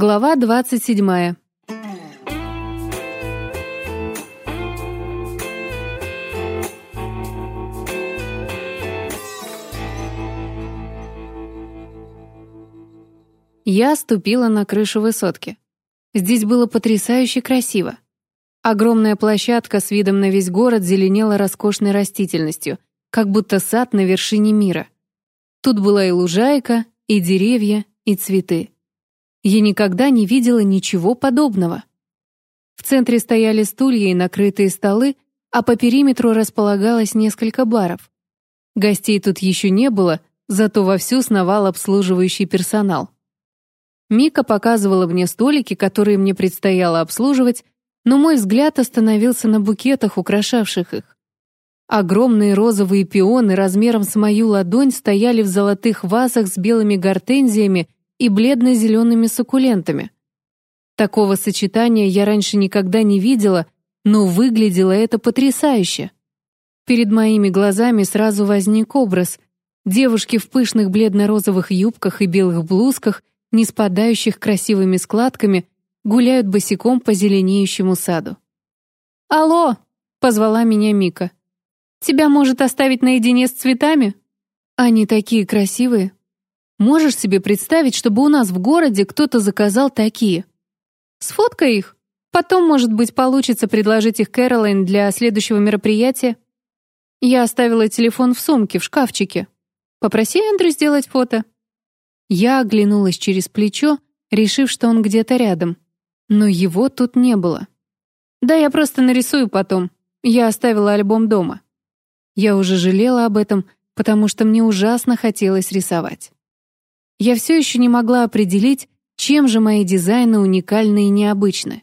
Глава 27. Я ступила на крышу высотки. Здесь было потрясающе красиво. Огромная площадка с видом на весь город зеленела роскошной растительностью, как будто сад на вершине мира. Тут была и лужайка, и деревья, и цветы. Я никогда не видела ничего подобного. В центре стояли стулья и накрытые столы, а по периметру располагалось несколько баров. Гостей тут еще не было, зато вовсю сновал обслуживающий персонал. Мика показывала мне столики, которые мне предстояло обслуживать, но мой взгляд остановился на букетах, украшавших их. Огромные розовые пионы размером с мою ладонь стояли в золотых вазах с белыми гортензиями и бледно-зелеными суккулентами. Такого сочетания я раньше никогда не видела, но выглядело это потрясающе. Перед моими глазами сразу возник образ девушки в пышных бледно-розовых юбках и белых блузках, не спадающих красивыми складками, гуляют босиком по зеленеющему саду. «Алло!» — позвала меня Мика. «Тебя может оставить наедине с цветами?» «Они такие красивые», Можешь себе представить, чтобы у нас в городе кто-то заказал такие? Сфоткай их. Потом, может быть, получится предложить их Кэролайн для следующего мероприятия. Я оставила телефон в сумке, в шкафчике. Попроси Эндрю сделать фото. Я оглянулась через плечо, решив, что он где-то рядом. Но его тут не было. Да, я просто нарисую потом. Я оставила альбом дома. Я уже жалела об этом, потому что мне ужасно хотелось рисовать. Я все еще не могла определить, чем же мои дизайны уникальны и необычны.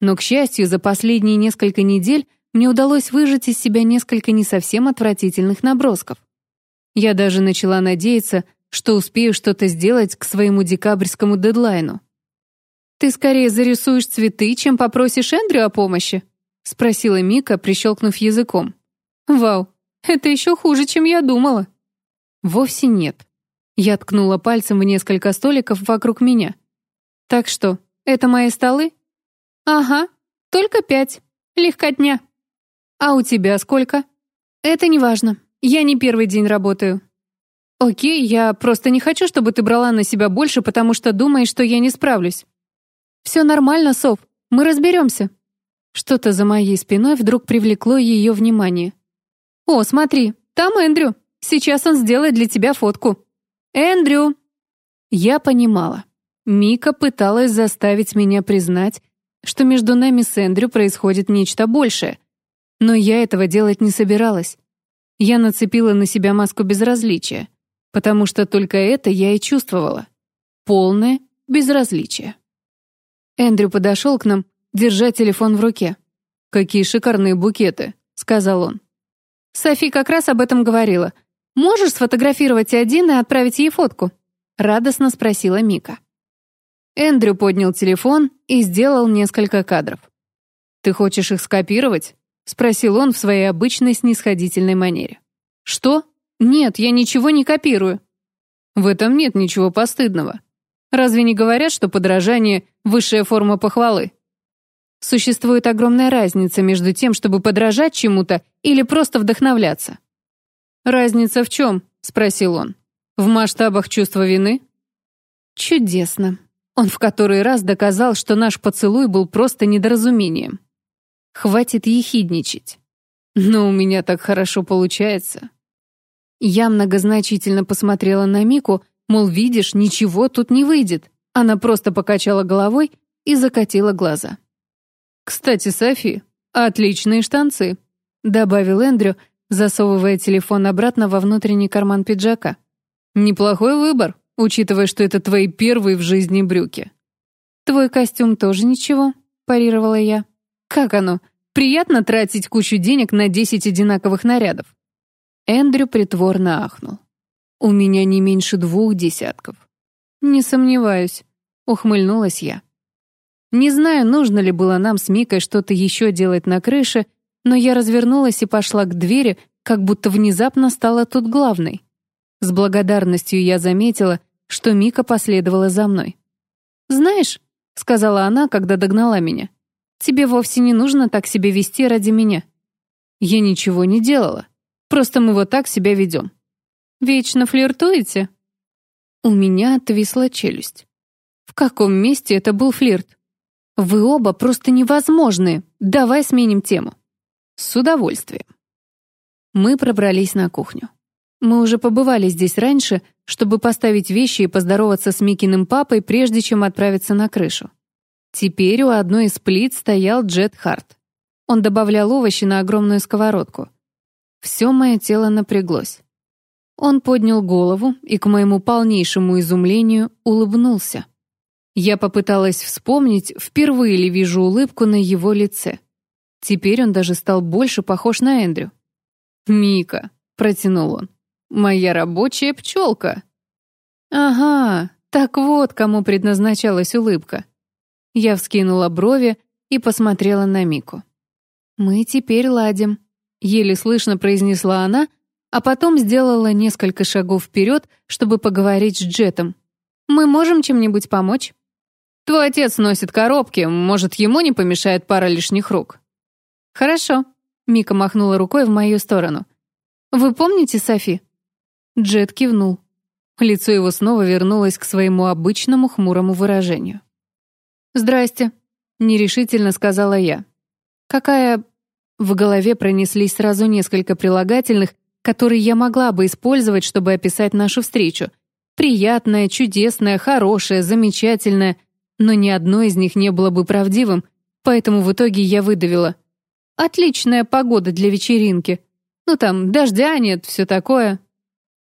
Но, к счастью, за последние несколько недель мне удалось выжать из себя несколько не совсем отвратительных набросков. Я даже начала надеяться, что успею что-то сделать к своему декабрьскому дедлайну. «Ты скорее зарисуешь цветы, чем попросишь Эндрю о помощи?» — спросила Мика, прищелкнув языком. «Вау, это еще хуже, чем я думала». «Вовсе нет. Я ткнула пальцем в несколько столиков вокруг меня. «Так что, это мои столы?» «Ага, только пять. Легкотня». «А у тебя сколько?» «Это не важно. Я не первый день работаю». «Окей, я просто не хочу, чтобы ты брала на себя больше, потому что думаешь, что я не справлюсь». «Все нормально, Сов, мы разберемся». Что-то за моей спиной вдруг привлекло ее внимание. «О, смотри, там Эндрю. Сейчас он сделает для тебя фотку». «Эндрю!» Я понимала. Мика пыталась заставить меня признать, что между нами с Эндрю происходит нечто большее. Но я этого делать не собиралась. Я нацепила на себя маску безразличия, потому что только это я и чувствовала. Полное безразличие. Эндрю подошел к нам, держа телефон в руке. «Какие шикарные букеты», — сказал он. Софи как раз об этом говорила — «Можешь сфотографировать один и отправить ей фотку?» — радостно спросила Мика. Эндрю поднял телефон и сделал несколько кадров. «Ты хочешь их скопировать?» — спросил он в своей обычной снисходительной манере. «Что? Нет, я ничего не копирую». «В этом нет ничего постыдного. Разве не говорят, что подражание — высшая форма похвалы?» Существует огромная разница между тем, чтобы подражать чему-то или просто вдохновляться. «Разница в чем?» — спросил он. «В масштабах чувства вины?» «Чудесно». Он в который раз доказал, что наш поцелуй был просто недоразумением. Хватит ехидничать. Но у меня так хорошо получается. Я многозначительно посмотрела на Мику, мол, видишь, ничего тут не выйдет. Она просто покачала головой и закатила глаза. «Кстати, Софи, отличные штанцы», — добавил Эндрю, засовывая телефон обратно во внутренний карман пиджака. «Неплохой выбор, учитывая, что это твои первые в жизни брюки». «Твой костюм тоже ничего», — парировала я. «Как оно? Приятно тратить кучу денег на десять одинаковых нарядов?» Эндрю притворно ахнул. «У меня не меньше двух десятков». «Не сомневаюсь», — ухмыльнулась я. Не знаю, нужно ли было нам с Микой что-то еще делать на крыше, но я развернулась и пошла к двери, как будто внезапно стала тут главной. С благодарностью я заметила, что Мика последовала за мной. «Знаешь», — сказала она, когда догнала меня, «тебе вовсе не нужно так себя вести ради меня». «Я ничего не делала. Просто мы вот так себя ведем». «Вечно флиртуете?» У меня отвисла челюсть. В каком месте это был флирт? Вы оба просто невозможные. Давай сменим тему. С удовольствием. Мы пробрались на кухню. Мы уже побывали здесь раньше, чтобы поставить вещи и поздороваться с Микиным папой, прежде чем отправиться на крышу. Теперь у одной из плит стоял Джет Харт. Он добавлял овощи на огромную сковородку. Все мое тело напряглось. Он поднял голову и, к моему полнейшему изумлению, улыбнулся. Я попыталась вспомнить, впервые ли вижу улыбку на его лице. Теперь он даже стал больше похож на Эндрю. «Мика», — протянул он, — «моя рабочая пчелка». «Ага, так вот, кому предназначалась улыбка». Я вскинула брови и посмотрела на Мику. «Мы теперь ладим», — еле слышно произнесла она, а потом сделала несколько шагов вперед, чтобы поговорить с Джетом. «Мы можем чем-нибудь помочь?» Твой отец носит коробки, может, ему не помешает пара лишних рук?» «Хорошо», — Мика махнула рукой в мою сторону. «Вы помните Софи?» Джет кивнул. Лицо его снова вернулось к своему обычному хмурому выражению. «Здрасте», — нерешительно сказала я. «Какая...» В голове пронеслись сразу несколько прилагательных, которые я могла бы использовать, чтобы описать нашу встречу. Приятная, чудесная, хорошая, замечательная — но ни одно из них не было бы правдивым, поэтому в итоге я выдавила. «Отличная погода для вечеринки. Ну там, дождя нет, все такое».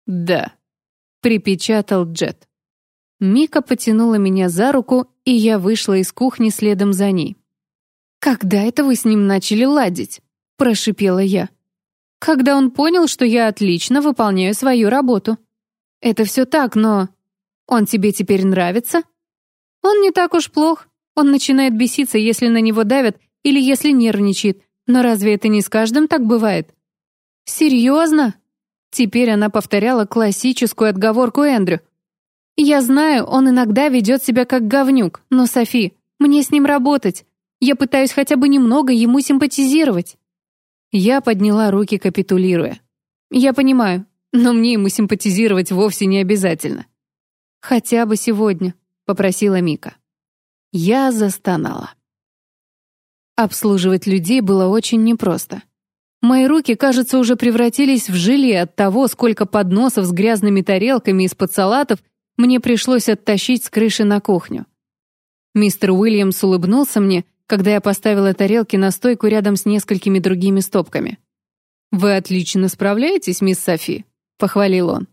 «Да», — припечатал Джет. Мика потянула меня за руку, и я вышла из кухни следом за ней. «Когда это вы с ним начали ладить?» — прошипела я. «Когда он понял, что я отлично выполняю свою работу. Это все так, но... Он тебе теперь нравится?» Он не так уж плох. Он начинает беситься, если на него давят или если нервничает. Но разве это не с каждым так бывает? Серьезно? Теперь она повторяла классическую отговорку Эндрю. «Я знаю, он иногда ведет себя как говнюк, но, Софи, мне с ним работать. Я пытаюсь хотя бы немного ему симпатизировать». Я подняла руки, капитулируя. «Я понимаю, но мне ему симпатизировать вовсе не обязательно. Хотя бы сегодня. — попросила Мика. Я застонала. Обслуживать людей было очень непросто. Мои руки, кажется, уже превратились в желе от того, сколько подносов с грязными тарелками из-под салатов мне пришлось оттащить с крыши на кухню. Мистер Уильямс улыбнулся мне, когда я поставила тарелки на стойку рядом с несколькими другими стопками. «Вы отлично справляетесь, мисс Софи», — похвалил он.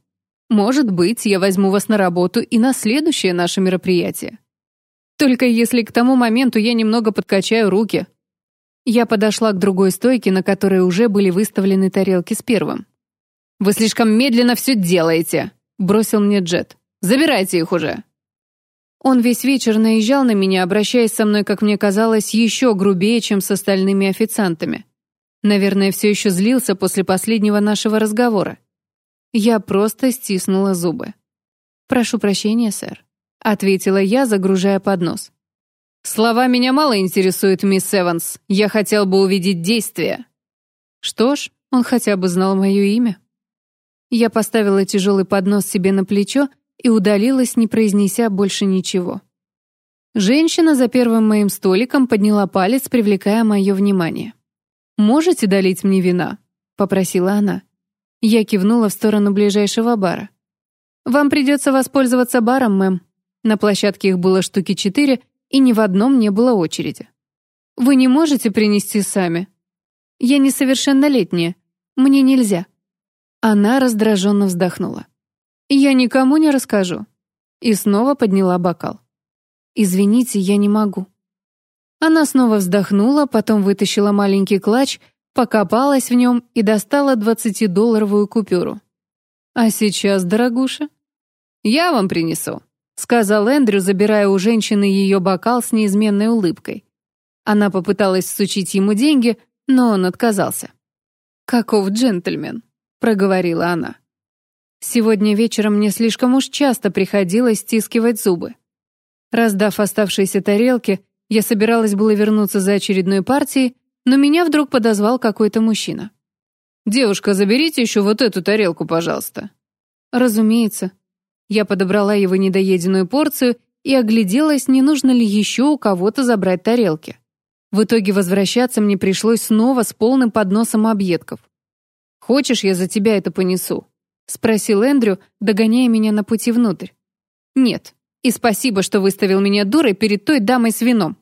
Может быть, я возьму вас на работу и на следующее наше мероприятие. Только если к тому моменту я немного подкачаю руки. Я подошла к другой стойке, на которой уже были выставлены тарелки с первым. «Вы слишком медленно все делаете», — бросил мне Джет. «Забирайте их уже». Он весь вечер наезжал на меня, обращаясь со мной, как мне казалось, еще грубее, чем с остальными официантами. Наверное, все еще злился после последнего нашего разговора. Я просто стиснула зубы. «Прошу прощения, сэр», — ответила я, загружая поднос. «Слова меня мало интересуют, мисс Эванс. Я хотел бы увидеть действия». Что ж, он хотя бы знал мое имя. Я поставила тяжелый поднос себе на плечо и удалилась, не произнеся больше ничего. Женщина за первым моим столиком подняла палец, привлекая мое внимание. «Можете долить мне вина?» — попросила она. Я кивнула в сторону ближайшего бара. «Вам придется воспользоваться баром, мэм». На площадке их было штуки четыре, и ни в одном не было очереди. «Вы не можете принести сами?» «Я несовершеннолетняя. Мне нельзя». Она раздраженно вздохнула. «Я никому не расскажу». И снова подняла бокал. «Извините, я не могу». Она снова вздохнула, потом вытащила маленький клатч покопалась в нем и достала двадцатидолларовую купюру. «А сейчас, дорогуша?» «Я вам принесу», — сказал Эндрю, забирая у женщины ее бокал с неизменной улыбкой. Она попыталась всучить ему деньги, но он отказался. «Каков джентльмен», — проговорила она. «Сегодня вечером мне слишком уж часто приходилось стискивать зубы. Раздав оставшиеся тарелки, я собиралась было вернуться за очередной партией, но меня вдруг подозвал какой-то мужчина. «Девушка, заберите еще вот эту тарелку, пожалуйста». «Разумеется». Я подобрала его недоеденную порцию и огляделась, не нужно ли еще у кого-то забрать тарелки. В итоге возвращаться мне пришлось снова с полным подносом объедков. «Хочешь, я за тебя это понесу?» — спросил Эндрю, догоняя меня на пути внутрь. «Нет. И спасибо, что выставил меня дурой перед той дамой с вином.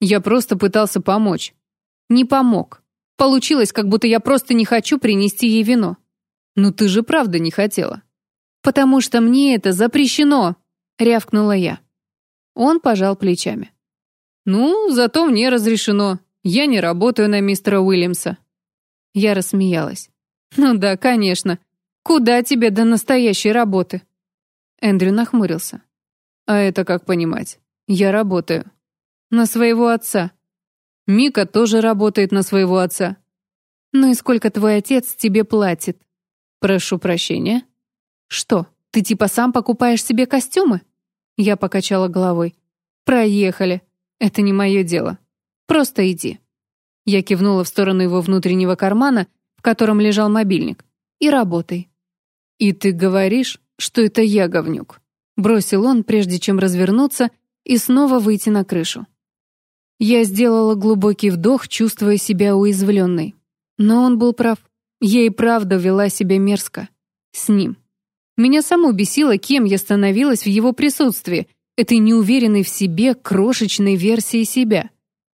Я просто пытался помочь. Не помог. Получилось, как будто я просто не хочу принести ей вино. Ну ты же правда не хотела. Потому что мне это запрещено, рявкнула я. Он пожал плечами. Ну, зато мне разрешено. Я не работаю на мистера Уильямса. Я рассмеялась. Ну да, конечно. Куда тебе до настоящей работы? Эндрю нахмурился. А это как понимать? Я работаю. На своего отца. Мика тоже работает на своего отца. Ну и сколько твой отец тебе платит? Прошу прощения. Что, ты типа сам покупаешь себе костюмы? Я покачала головой. Проехали. Это не мое дело. Просто иди. Я кивнула в сторону его внутреннего кармана, в котором лежал мобильник. И работай. И ты говоришь, что это я говнюк. Бросил он, прежде чем развернуться и снова выйти на крышу. Я сделала глубокий вдох, чувствуя себя уязвленной. Но он был прав. Я и правда вела себя мерзко. С ним. Меня саму бесило, кем я становилась в его присутствии, этой неуверенной в себе крошечной версии себя.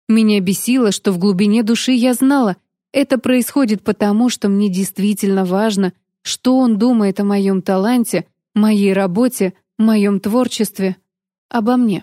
Меня бесило, что в глубине души я знала, это происходит потому, что мне действительно важно, что он думает о моем таланте, моей работе, моем творчестве, обо мне.